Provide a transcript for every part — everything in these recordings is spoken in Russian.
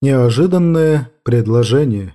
Неожиданное предложение.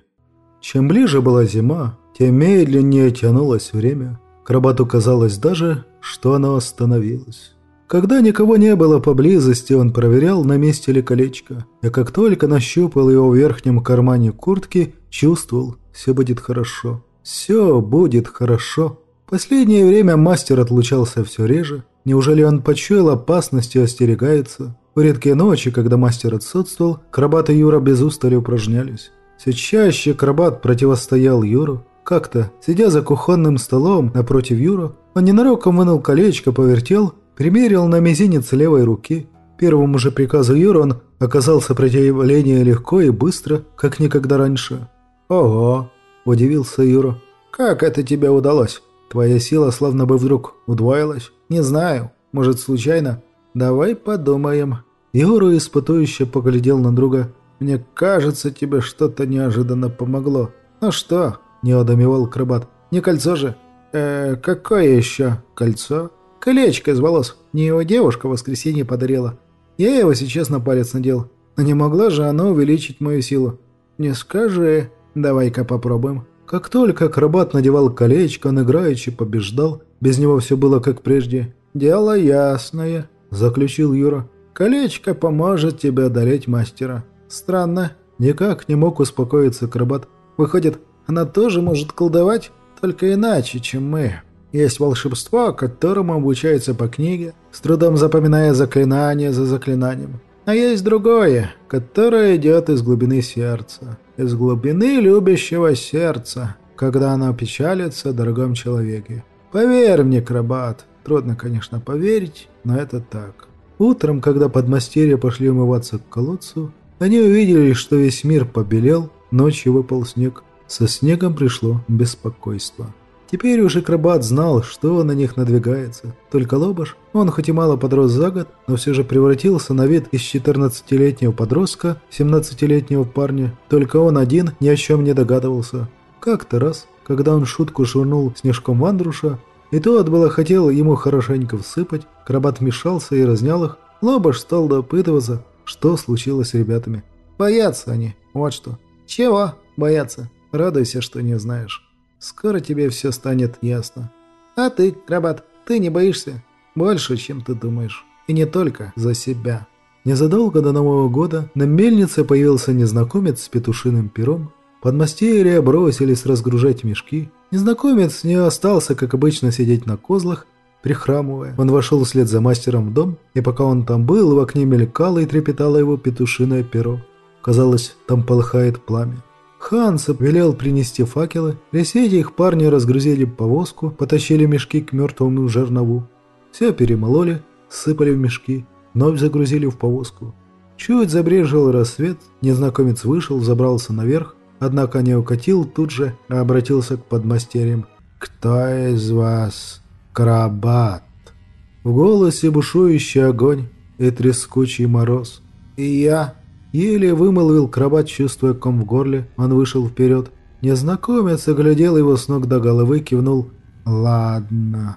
Чем ближе была зима, тем медленнее тянулось время. Крабату казалось даже, что оно остановилось. Когда никого не было поблизости, он проверял, на месте ли колечко. И как только нащупал его в верхнем кармане куртки, чувствовал, все будет хорошо. Все будет хорошо. Последнее время мастер отлучался все реже. Неужели он почуял опасность и остерегается? В редкие ночи, когда мастер отсутствовал, Крабат и Юра без устали упражнялись. Все чаще Крабат противостоял Юру. Как-то, сидя за кухонным столом напротив Юру, он ненароком вынул колечко, повертел, примерил на мизинец левой руки. Первому же приказу Юры он оказал сопротивление легко и быстро, как никогда раньше. «Ого!» – удивился Юра. «Как это тебе удалось? Твоя сила словно бы вдруг удвоилась. Не знаю, может случайно? Давай подумаем». Юра испытующе поглядел на друга. «Мне кажется, тебе что-то неожиданно помогло». «Ну что?» не одомевал. «Не кольцо же?» «Э, какое еще кольцо?» «Колечко из волос. Не его девушка в воскресенье подарила. Я его сейчас на палец надел. Но не могла же оно увеличить мою силу?» «Не скажи. Давай-ка попробуем». Как только Крабат надевал колечко, он играючи побеждал. Без него все было как прежде. «Дело ясное», – заключил Юра. «Колечко поможет тебе одолеть мастера». «Странно». Никак не мог успокоиться Крабат. «Выходит, она тоже может колдовать, только иначе, чем мы. Есть волшебство, которому обучается по книге, с трудом запоминая заклинание за заклинанием. А есть другое, которое идет из глубины сердца. Из глубины любящего сердца, когда оно печалится о дорогом человеке. Поверь мне, крабат. Трудно, конечно, поверить, но это так. Утром, когда подмастерья пошли умываться к колодцу, они увидели, что весь мир побелел, ночью выпал снег. Со снегом пришло беспокойство. Теперь уже Крабат знал, что на них надвигается. Только Лобаш, он хоть и мало подрос за год, но все же превратился на вид из 14-летнего подростка в 17-летнего парня. Только он один ни о чем не догадывался. Как-то раз, когда он шутку швырнул снежком в Андруша, и тот было хотел ему хорошенько всыпать, Крабат вмешался и разнял их. Лобаш стал допытываться, что случилось с ребятами. Боятся они, вот что. Чего боятся? Радуйся, что не знаешь. Скоро тебе все станет ясно. А ты, Крабат, ты не боишься? Больше, чем ты думаешь. И не только за себя. Незадолго до Нового года на мельнице появился незнакомец с петушиным пером. Подмастерья бросились разгружать мешки. Незнакомец не остался, как обычно, сидеть на козлах, прихрамывая. Он вошел вслед за мастером в дом, и пока он там был, в окне мелькало и трепетало его петушиное перо. Казалось, там полыхает пламя. Ханс велел принести факелы. Весь их парни разгрузили повозку, потащили мешки к мертвому жернову. Все перемололи, сыпали в мешки, вновь загрузили в повозку. Чуть забрежил рассвет, незнакомец вышел, забрался наверх, однако не укатил тут же, обратился к подмастерьям. «Кто из вас крабат?» В голосе бушующий огонь и трескучий мороз. «И я», Еле вымолвил крабат, чувствуя ком в горле. Он вышел вперед. Незнакомец оглядел его с ног до головы, кивнул. «Ладно».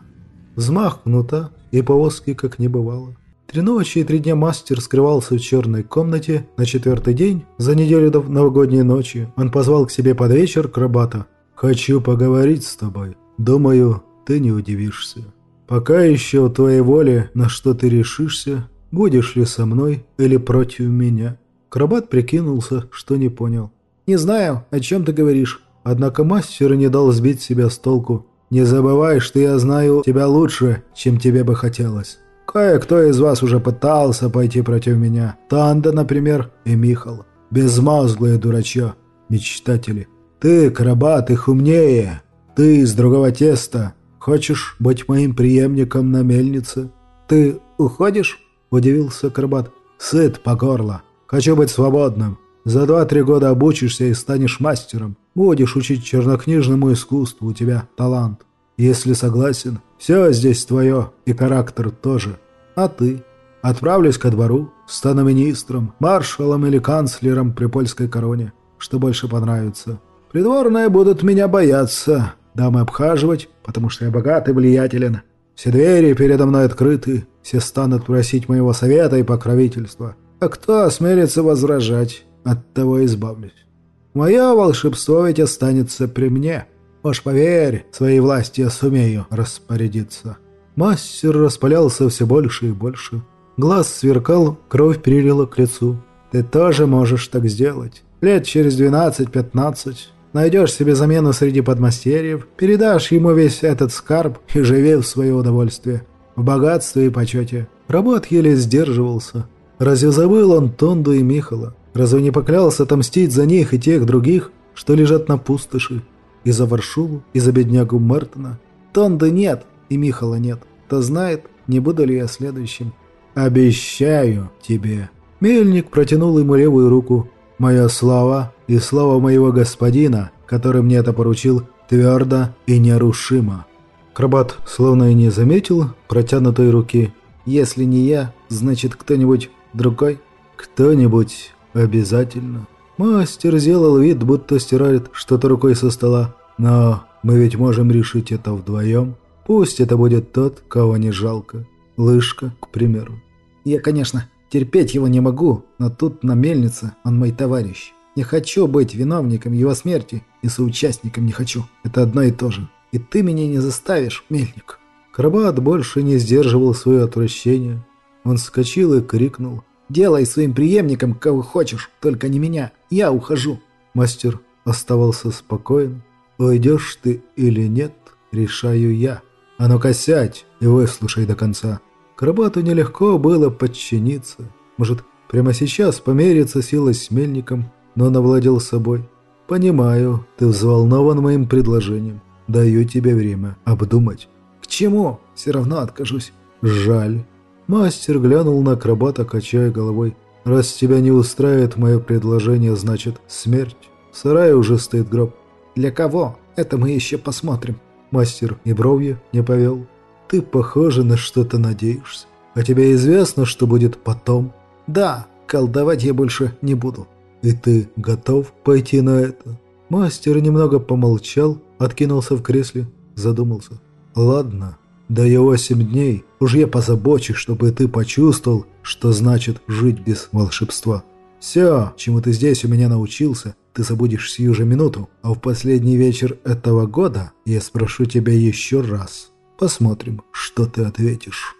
Взмах кнута, и повозки как не бывало. Три ночи и три дня мастер скрывался в черной комнате. На четвертый день, за неделю до новогодней ночи, он позвал к себе под вечер крабата. «Хочу поговорить с тобой. Думаю, ты не удивишься. Пока еще в твоей воле, на что ты решишься, будешь ли со мной или против меня». Крабат прикинулся, что не понял. «Не знаю, о чем ты говоришь». Однако мастер не дал сбить себя с толку. «Не забывай, что я знаю тебя лучше, чем тебе бы хотелось. Кое-кто из вас уже пытался пойти против меня. Танда, например, и Михал. Безмозглые дурачье, мечтатели. Ты, Крабат, их умнее. Ты из другого теста. Хочешь быть моим преемником на мельнице?» «Ты уходишь?» – удивился Крабат. «Сыт по горло. Хочу быть свободным. За два-три года обучишься и станешь мастером. Будешь учить чернокнижному искусству, у тебя талант. Если согласен, все здесь твое, и характер тоже. А ты? Отправлюсь ко двору, стану министром, маршалом или канцлером при польской короне. Что больше понравится. Придворные будут меня бояться, дамы обхаживать, потому что я богат и влиятелен. Все двери передо мной открыты, все станут просить моего совета и покровительства. А кто осмелится возражать? от того избавлюсь. Мое волшебство ведь останется при мне. Уж поверь, своей власти я сумею распорядиться». Мастер распалялся все больше и больше. Глаз сверкал, кровь перелила к лицу. «Ты тоже можешь так сделать. Лет через 12-15 найдешь себе замену среди подмастерьев, передашь ему весь этот скарб и живи в свое удовольствие, в богатстве и почете». Работ еле сдерживался. Разве забыл он Тонду и Михала? Разве не поклялся отомстить за них и тех других, что лежат на пустоши? И за Варшулу, и за беднягу Мертона? Тонды нет, и Михала нет. Кто знает, не буду ли я следующим. «Обещаю тебе». Мельник протянул ему левую руку. «Моя слава и слава моего господина, который мне это поручил, твердо и нерушимо». Крабат словно и не заметил протянутой руки. «Если не я, значит кто-нибудь другой?» «Кто-нибудь обязательно». Мастер сделал вид, будто стирает что-то рукой со стола. «Но мы ведь можем решить это вдвоем. Пусть это будет тот, кого не жалко. Лышка, к примеру. Я, конечно, терпеть его не могу, но тут на мельнице он мой товарищ. Не хочу быть виновником его смерти и соучастником не хочу. Это одно и то же. И ты меня не заставишь, мельник». Крабат больше не сдерживал свое отвращение. Он вскочил и крикнул. «Делай своим преемником, кого хочешь, только не меня. Я ухожу». Мастер оставался спокоен. «Уйдешь ты или нет, решаю я. А ну-ка сядь и выслушай до конца». Крабату нелегко было подчиниться. Может, прямо сейчас помериться силой с мельником, но он овладел собой. «Понимаю, ты взволнован моим предложением. Даю тебе время обдумать». «К чему? Все равно откажусь». «Жаль». Мастер глянул на акробата, качая головой. «Раз тебя не устраивает мое предложение, значит, смерть. В сарае уже стоит гроб». «Для кого? Это мы еще посмотрим». Мастер и бровью не повел. Ты, похоже, на что-то надеешься. А тебе известно, что будет потом? Да, колдовать я больше не буду. И ты готов пойти на это? Мастер немного помолчал, откинулся в кресле, задумался. Ладно, даю восемь дней. Уж я позабочусь, чтобы ты почувствовал, что значит жить без волшебства. Все, чему ты здесь у меня научился, ты забудешь сию же минуту, а в последний вечер этого года я спрошу тебя еще раз. Посмотрим, что ты ответишь.